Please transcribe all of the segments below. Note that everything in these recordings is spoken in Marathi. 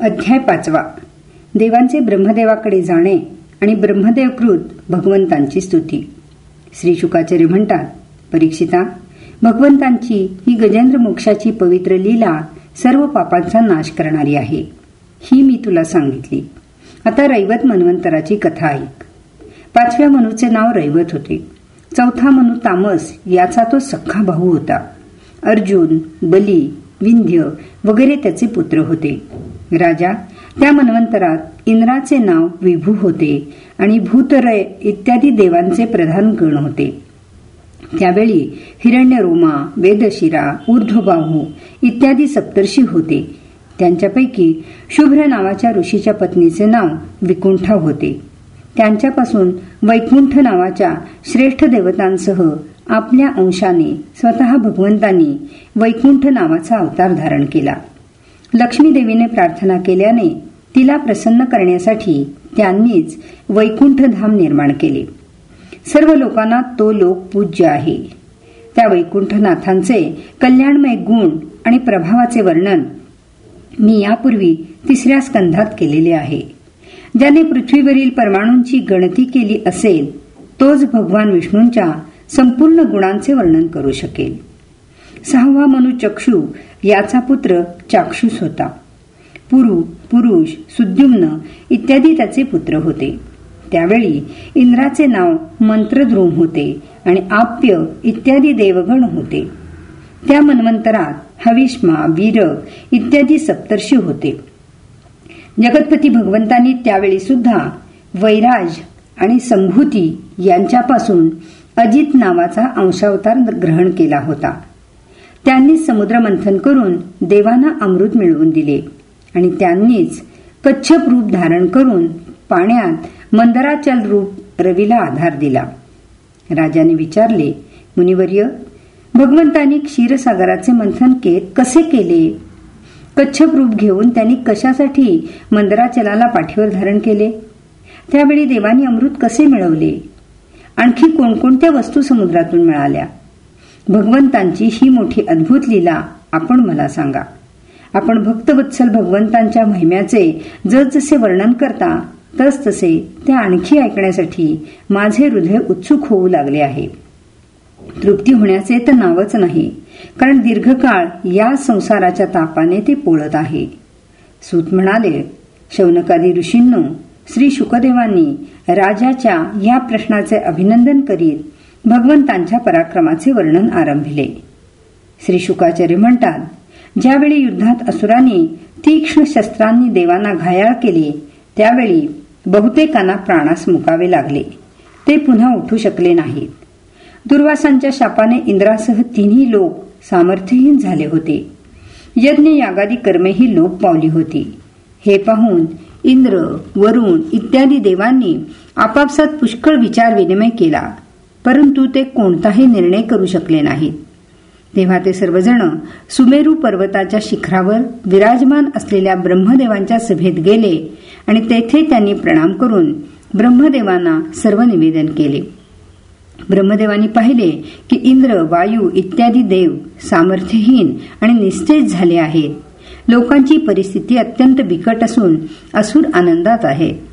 अध्याय पाचवा. देवांचे ब्रह्मदेवाकडे जाणे आणि ब्रह्मदेवकृत भगवंतांची स्तुती. श्री शुकाचार्य म्हणतात परीक्षिता भगवंतांची ही गजेंद्र मोक्षाची पवित्र लीला सर्व पापांचा नाश करणारी आहे. ही मी तुला सांगितली. आता रैवत मन्वंतराची कथा ऐक. पाचव्या मनूचे नाव रैवत होते. चौथा मनू तामस याचा तो सख्खा भाऊ होता. अर्जुन बली विंध्य वगैरे त्याचे पुत्र होते. राजा त्या मन्वंतरात इंद्राचे नाव विभू होते आणि भूतरय इत्यादी देवांचे प्रधान गण होते. त्यावेळी हिरण्यरोमा वेदशिरा ऊर्ध्वबाहू इत्यादी सप्तर्षी होते. त्यांच्यापैकी शुभ्र नावाच्या ऋषीच्या पत्नीचे नाव विकुंठा होते. त्यांच्यापासून वैकुंठ नावाच्या श्रेष्ठ देवतांसह आपल्या अंशाने स्वतः भगवंतांनी वैकुंठ नावाचा अवतार धारण केला. लक्ष्मीदेवीने प्रार्थना केल्याने तिला प्रसन्न करण्यासाठी त्यांनीच वैकुंठ धाम निर्माण केले. सर्व लोकांना तो लोक पूज्य आहे. त्या वैकुंठनाथांचे कल्याणमय गुण आणि प्रभावाचे वर्णन मी यापूर्वी तिसऱ्या स्कंधात केलेले आहे. ज्याने पृथ्वीवरील परमाणूंची गणती केली असेल तोच भगवान विष्णूंच्या संपूर्ण गुणांचे वर्णन करू शकेल. सहावा मनु चक्षु याचा पुत्र चाक्षुस होता. पुरु पुरुष सुद्युम्न इत्यादी त्याचे पुत्र होते. त्यावेळी इंद्राचे नाव मंत्रद्रुम होते आणि आप्य इत्यादी देवगण होते. त्या मन्वंतरात हविष्मा वीर इत्यादी सप्तर्षी होते. जगतपती भगवंतांनी त्यावेळी सुद्धा वैराज आणि संभूती यांच्यापासून अजित नावाचा अंशावतार ग्रहण केला होता. त्यांनी समुद्र मंथन करून देवांना अमृत मिळवून दिले. आणि त्यांनीच कच्छप रूप धारण करून पाण्यात मंदराचल रूप रवीला आधार दिला. राजाने विचारले मुनिवर्य भगवंतांनी क्षीरसागराचे मंथन के कसे केले? कच्छप रूप घेऊन त्यांनी कशासाठी मंदराचलाला पाठीवर धारण केले? त्यावेळी देवानी अमृत कसे मिळवले? आणखी कोणकोणत्या वस्तू समुद्रातून मिळाल्या? भगवंतांची ही मोठी अद्भुत लीला आपण मला सांगा. आपण भक्तवत्सल भगवंतांच्या महिम्याचे जसजसे वर्णन करता तस तसे ते आणखी ऐकण्यासाठी माझे हृदय उत्सुक होऊ लागले आहे. तृप्ती होण्याचे तर नावच नाही कारण दीर्घकाळ या संसाराच्या तापाने ते पोळत आहे. सूत म्हणाले शौनकादी ऋषींनो श्री शुकदेवांनी राजाच्या या प्रश्नाचे अभिनंदन करीत भगवंतांच्या पराक्रमाचे वर्णन आरंभिले. श्री शुकाचार्य म्हणतात ज्यावेळी युद्धात असुरांनी तीक्ष्ण शस्त्रांनी देवांना घायाळ केले त्यावेळी बहुतेकांना प्राणास मुकावे लागले. ते पुन्हा उठू शकले नाहीत. दुर्वासांच्या शापाने इंद्रासह तिन्ही लोक सामर्थ्यहीन झाले होते. यज्ञ यागादी कर्मेही लोप पावली होती. हे पाहून इंद्र वरुण इत्यादी देवांनी आपापसात पुष्कळ विचार विनिमय केला. परंतु ते कोणताही निर्णय करू शकले नाहीत. तेव्हा ते सर्वजण सुमेरू पर्वताच्या शिखरावर विराजमान असलेल्या ब्रह्मदेवांच्या सभेत गेले आणि तेथे त्यांनी प्रणाम करून ब्रह्मदेवांना सर्व निवेदन केले. ब्रह्मदेवांनी पाहिले की इंद्र वायू इत्यादी देव सामर्थ्यहीन आणि निस्तेज झाले आहेत. लोकांची परिस्थिती अत्यंत बिकट असून असुर आनंदात आहे.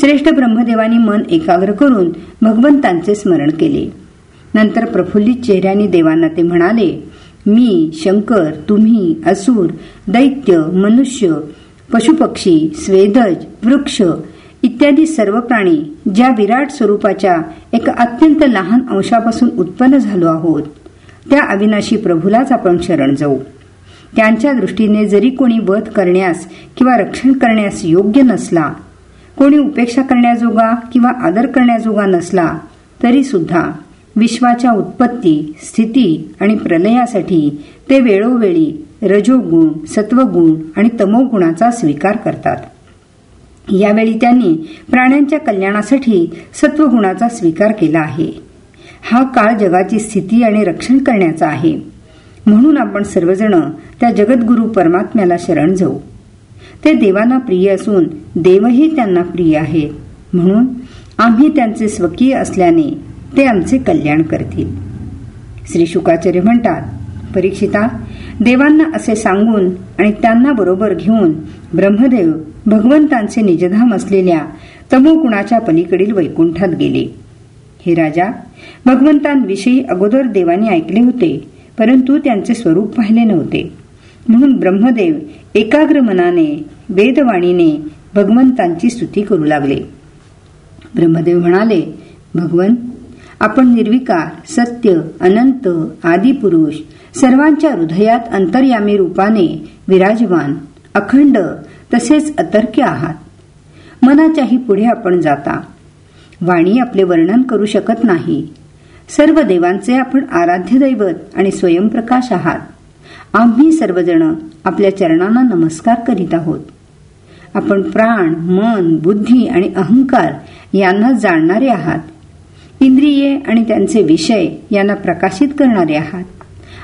श्रेष्ठ ब्रह्मदेवानी मन एकाग्र करून भगवंतांचे स्मरण केले. नंतर प्रफुल्लित चेहऱ्याने देवांना ते म्हणाले मी शंकर तुम्ही असुर दैत्य मनुष्य पशुपक्षी स्वेदज वृक्ष इत्यादी सर्व प्राणी ज्या विराट स्वरूपाच्या एका अत्यंत लहान अंशापासून उत्पन्न झालो आहोत त्या अविनाशी प्रभूलाच आपण शरण जाऊ. त्यांच्या दृष्टीने जरी कोणी वध करण्यास किंवा रक्षण करण्यास योग्य नसला कोणी उपेक्षा करण्याजोगा किंवा आदर करण्याजोगा नसला तरी सुद्धा विश्वाच्या उत्पत्ती स्थिती आणि प्रलयासाठी ते वेळोवेळी रजोगुण सत्वगुण आणि तमोगुणाचा स्वीकार करतात. यावेळी त्यांनी प्राण्यांच्या कल्याणासाठी सत्वगुणाचा स्वीकार केला आहे. हा काळ जगाची स्थिती आणि रक्षण करण्याचा आहे. म्हणून आपण सर्वजण त्या जगद्गुरू परमात्म्याला शरण जाऊ. ते देवांना प्रिय असून देवही त्यांना प्रिय आहेत म्हणून आम्ही त्यांचे स्वकीय असल्याने ते आमचे कल्याण करतील. श्री शुकाचार्य म्हणतात परीक्षिता देवांना असे सांगून आणि त्यांना बरोबर घेऊन ब्रह्मदेव भगवंतांचे निजधाम असलेल्या तमोगुणाच्या पलीकडील वैकुंठात गेले. हे राजा भगवंतांविषयी अगोदर देवानी ऐकले होते परंतु त्यांचे स्वरूप पाहिले नव्हते. म्हणून ब्रह्मदेव एकाग्र मनाने वेदवाणीने भगवंतांची स्तुती करू लागले. ब्रह्मदेव म्हणाले भगवन आपण निर्विकार सत्य अनंत आदिपुरुष सर्वांच्या हृदयात अंतर्यामी रूपाने विराजमान अखंड तसेच अतर्क्य आहात. मनाच्याही पुढे आपण जाता. वाणी आपले वर्णन करू शकत नाही. सर्व देवांचे आपण आराध्य दैवत आणि स्वयंप्रकाश आहात. आम्ही सर्वजण आपल्या चरणांना नमस्कार करीत आहोत. आपण प्राण मन बुद्धी आणि अहंकार यांना जाणणारे आहात. इंद्रिये आणि त्यांचे विषय यांना प्रकाशित करणारे आहात.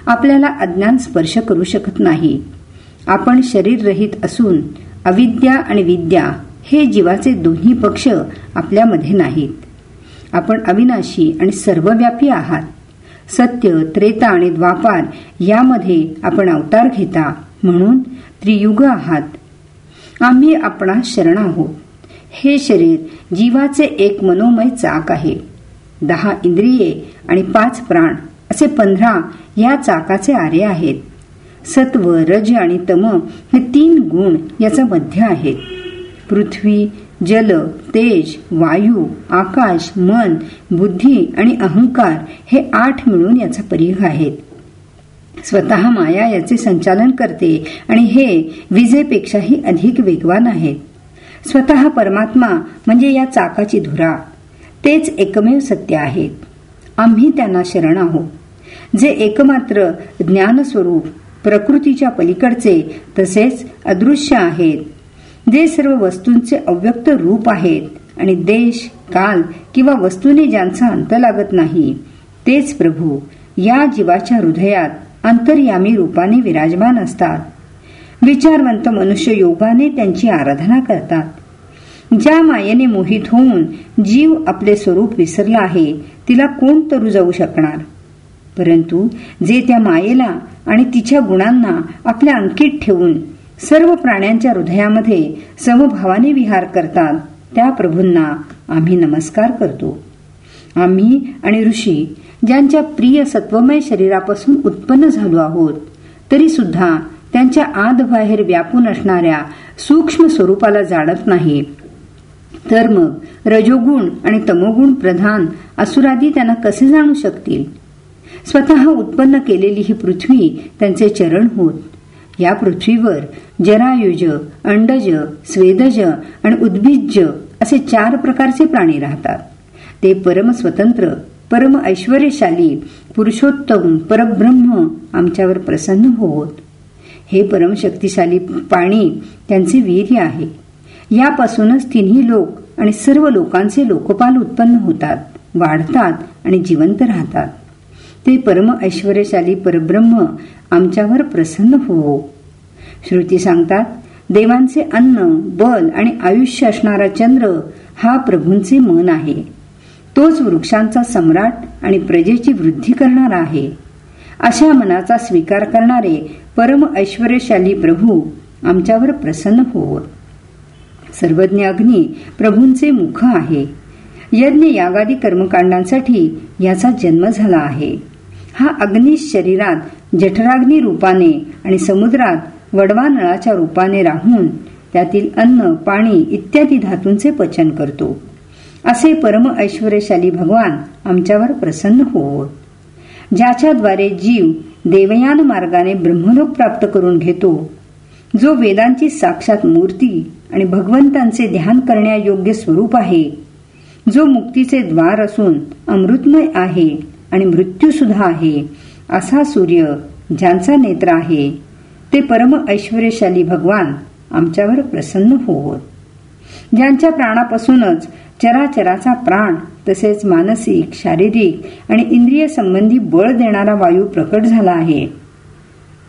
आपल्याला अज्ञान स्पर्श करू शकत नाही. आपण शरीररहित असून अविद्या आणि विद्या हे जीवाचे दोन्ही पक्ष आपल्यामध्ये नाहीत. आपण अविनाशी आणि सर्वव्यापी आहात. सत्य त्रेता आणि द्वापार यामध्ये आपण अवतार घेता म्हणून त्रियुग आहात. आम्ही आपणा शरण आहोत. हे शरीर जीवाचे एक मनोमय चाक आहे. दहा इंद्रिये आणि पाच प्राण असे पंधरा या चाकाचे आरे आहेत. सत्व रज आणि तम हे तीन गुण याचा मध्य आहेत. पृथ्वी जल तेज वायू आकाश मन बुद्धी आणि अहंकार हे आठ मिळून याचा परिघ आहेत. स्वतः माया याचे संचालन करते आणि हे विजेपेक्षाही अधिक वेगवान आहेत स्वतः परमात्मा म्हणजे या चाकाची धुरा. तेच एकमेव सत्य आहेत आम्ही त्यांना शरण आहोत. जे एकमात्र ज्ञानस्वरूप प्रकृतीच्या पलीकडचे तसेच अदृश्य आहेत. जे सर्व वस्तूंचे अव्यक्त रूप आहेत आणि देश काल किंवा वस्तूने ज्यांचा अंत लागत नाही तेच प्रभू या जीवाच्या हृदयात अंतर्यामी रूपाने विराजमान असतात. विचारवंत मनुष्य योगाने त्यांची आराधना करतात. ज्या मायेने मोहित होऊन जीव आपले स्वरूप विसरला आहे तिला कोण तरू जाऊ शकणार? परंतु जे त्या मायेला आणि तिच्या गुणांना आपल्या अंकित ठेवून सर्व प्राण्यांच्या हृदयामध्ये समभावाने विहार करतात त्या प्रभूंना आम्ही नमस्कार करतो. आम्ही आणि ऋषी ज्यांच्या प्रिय सत्वमय शरीरापासून उत्पन्न झालो आहोत तरी सुद्धा त्यांच्या आत बाहेर व्यापून असणाऱ्या सूक्ष्म स्वरूपाला जाणत नाही. तर मग रजोगुण आणि तमोगुण प्रधान असुरादी त्यांना कसे जाणू शकतील? स्वतः उत्पन्न केलेली ही पृथ्वी त्यांचे चरण होत. या पृथ्वीवर जरायुज अंडज स्वेदज आणि उद्भिज असे चार प्रकारचे प्राणी राहतात. ते परम स्वतंत्र परम ऐश्वर्यशाली पुरुषोत्तम परब्रह्म आमच्यावर प्रसन्न होत हे परम शक्तिशाली पाणी त्यांचे वीर्य आहे. यापासूनच तिन्ही लोक आणि सर्व लोकांचे लोकपाल उत्पन्न होतात वाढतात आणि जिवंत राहतात. ते परम ऐश्वर्यशाली परब्रह्म आमच्यावर प्रसन्न होवो. श्रुती सांगतात देवांचे अन्न बल आणि आयुष्य असणारा चंद्र हा प्रभूंचे मन आहे. तोच वृक्षांचा सम्राट आणि प्रजेची वृद्धी करणारा आहे. अशा मनाचा स्वीकार करणारे परम ऐश्वर्यशाली प्रभू आमच्यावर प्रसन्न होवत सर्वज्ञ अग्नी प्रभूंचे मुख आहे. यज्ञ यागादी कर्मकांडांसाठी याचा जन्म झाला आहे. हा अग्नी शरीरात जठराग्नी रूपाने आणि समुद्रात वडवा नळाच्या रूपाने राहून त्यातील अन्न पाणी इत्यादी धातूंचे पचन करतो. असे परम ऐश्वर्यशाली भगवान आमच्यावर प्रसन्न होवत ज्याच्याद्वारे जीव देवयान मार्गाने ब्रह्मलोक प्राप्त करून घेतो जो वेदांची साक्षात मूर्ती आणि भगवंतांचे ध्यान करण्यायोग्य स्वरूप आहे जो मुक्तीचे द्वार असून अमृतमय आहे आणि मृत्यू सुद्धा आहे असा सूर्य ज्यांचा नेत्र आहे ते परम ऐश्वर्यशाली भगवान आमच्यावर प्रसन्न होवत ज्यांच्या प्राणापासूनच चराचराचा प्राण तसेच मानसिक शारीरिक आणि इंद्रिय संबंधी बळ देणारा वायू प्रकट झाला आहे.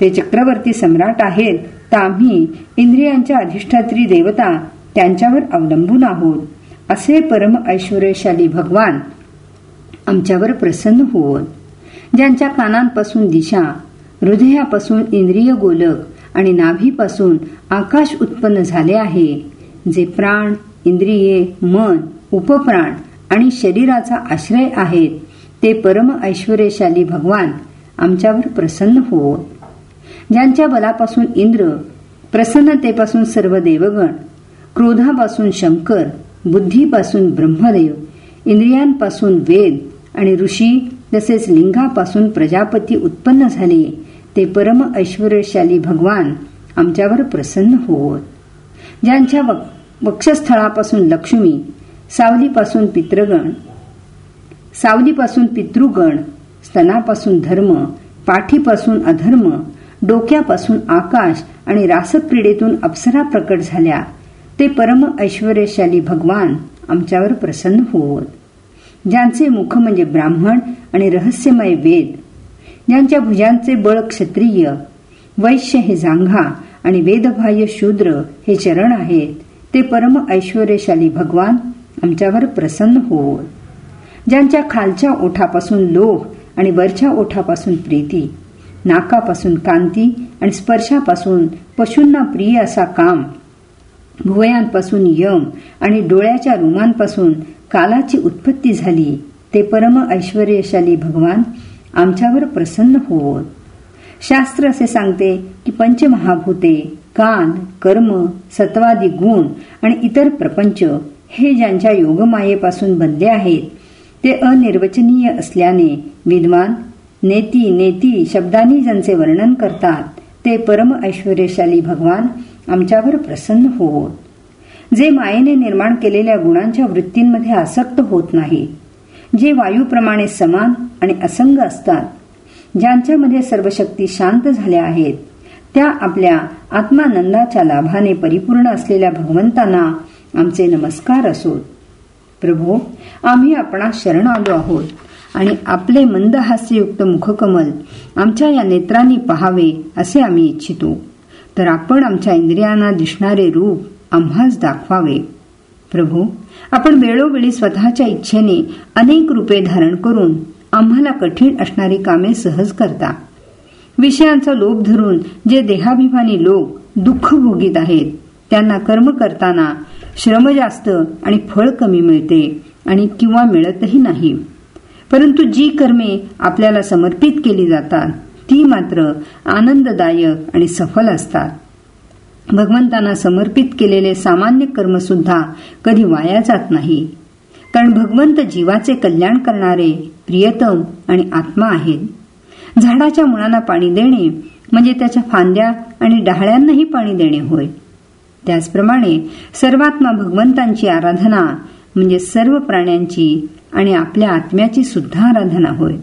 ते चक्रवर्ती सम्राट आहेत तर आम्ही इंद्रियांच्या अधिष्ठात्री देवता त्यांच्यावर अवलंबून आहोत असे परम ऐश्वर्यशाली भगवान आमच्यावर प्रसन्न होवत ज्यांच्या कानांपासून दिशा हृदयापासून इंद्रिय गोलक आणि नाभीपासून आकाश उत्पन्न झाले आहे. जे प्राण इंद्रिये मन उपप्राण आणि शरीराचा आश्रय आहेत ते परम ऐश्वर्यशाली भगवान आमच्यावर प्रसन्न हो ज्यांच्या बलापासून इंद्र प्रसन्नतेपासून सर्व देवगण क्रोधापासून शंकर बुद्धीपासून ब्रह्मदेव इंद्रियांपासून वेद आणि ऋषी तसेच लिंगापासून प्रजापती उत्पन्न झाले ते परम ऐश्वर्यशाली भगवान आमच्यावर प्रसन्न होत ज्यांच्या वक्षस्थळापासून लक्ष्मी सावलीपासून पितृगण सावलीपासून पितृगण स्तनापासून धर्म पाठीपासून अधर्म डोक्यापासून आकाश आणि रासक्रीडेतून अप्सरा प्रकट झाल्या ते परम ऐश्वर्यशाली भगवान आमच्यावर प्रसन्न होत. ज्यांचे मुख म्हणजे ब्राह्मण आणि रहस्यमय वेद ज्यांच्या भुजांचे बळ क्षत्रिय वैश्य हे जांघा आणि वेदबाह्य शूद्र हे चरण आहेत. ते परम ऐश्वर्यशाली भगवान आमच्यावर प्रसन्न होत ज्यांच्या खालच्या ओठापासून लोभ आणि वरच्या ओठापासून प्रीती नाकापासून कांती आणि स्पर्शापासून पशूंना प्रिय असा काम भुवयांपासून यम आणि डोळ्याच्या रुमांपासून कालाची उत्पत्ती झाली ते परम ऐश्वर्यशाली भगवान आमच्यावर प्रसन्न होत शास्त्र असे सांगते की पंचमहाभूते कान कर्म सत्वादी गुण आणि इतर प्रपंच हे ज्यांच्या योगमायेपासून बनले आहेत ते अनिर्वचनीय असल्याने विद्वान नेती नेती शब्दांनी ज्यांचे वर्णन करतात ते परम ऐश्वर्यशाली भगवान आमच्यावर प्रसन्न होवोत जे मायेने निर्माण केलेल्या गुणांच्या वृत्तींमध्ये आसक्त होत नाही जे वायूप्रमाणे समान आणि असंग असतात ज्यांच्यामध्ये सर्व शक्ती शांत झाल्या आहेत त्या आपल्या आत्मानंदाच्या लाभाने परिपूर्ण असलेल्या भगवंतांना आमचे नमस्कार असोत प्रभू आम्ही आपणा शरण आलो आहोत आणि आपले मंद हास्ययुक्त मुखकमल आमच्या या नेत्रांनी पहावे असे आम्ही इच्छितो. तर आपण आमच्या इंद्रियांना दिसणारे रूप आम्हाच दाखवावे. प्रभू आपण वेळोवेळी स्वतःच्या इच्छेने अनेक रूपे धारण करून आम्हाला कठीण असणारी कामे सहज करता. विषयांचा लोभ धरून जे देहाभिमानी लोक दुःख भोगीत आहेत त्यांना कर्म करताना श्रम जास्त आणि फळ कमी मिळते आणि किंवा मिळतही नाही. परंतु जी कर्मे आपल्याला समर्पित केली जातात ती मात्र आनंददायक आणि सफल असतात. भगवंतांना समर्पित केलेले सामान्य कर्म सुद्धा कधी वाया जात नाही. कारण भगवंत जीवाचे कल्याण करणारे प्रियतम आणि आत्मा आहेत. झाडाच्या मुळांना पाणी देणे म्हणजे त्याच्या फांद्या आणि डहाळ्यांनाही पाणी देणे होय. त्याचप्रमाणे सर्वात्मा भगवंतांची आराधना म्हणजे सर्व प्राण्यांची आणि आपल्या आत्म्याची सुद्धा आराधना होय.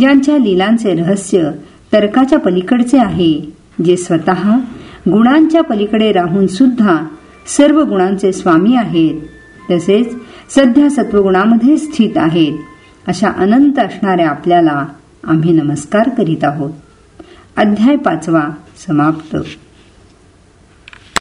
ज्यांच्या लीलांचे रहस्य तर्काच्या पलीकडचे आहे जे स्वतः गुणांच्या पलीकडे राहून सुद्धा सर्व गुणांचे स्वामी आहेत तसेच सध्या सत्वगुणामध्ये स्थित आहेत. अशा अनंत असणाऱ्या आपल्याला आम्ही नमस्कार करीत आहोत. अध्याय पाचवा समाप्त.